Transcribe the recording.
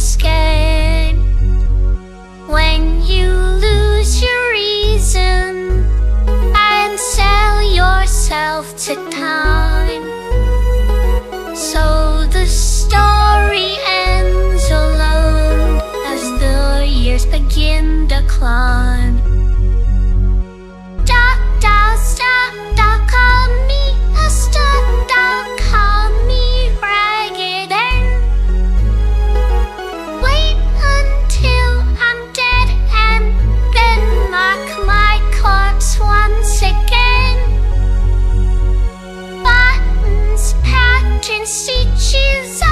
scared. and stitches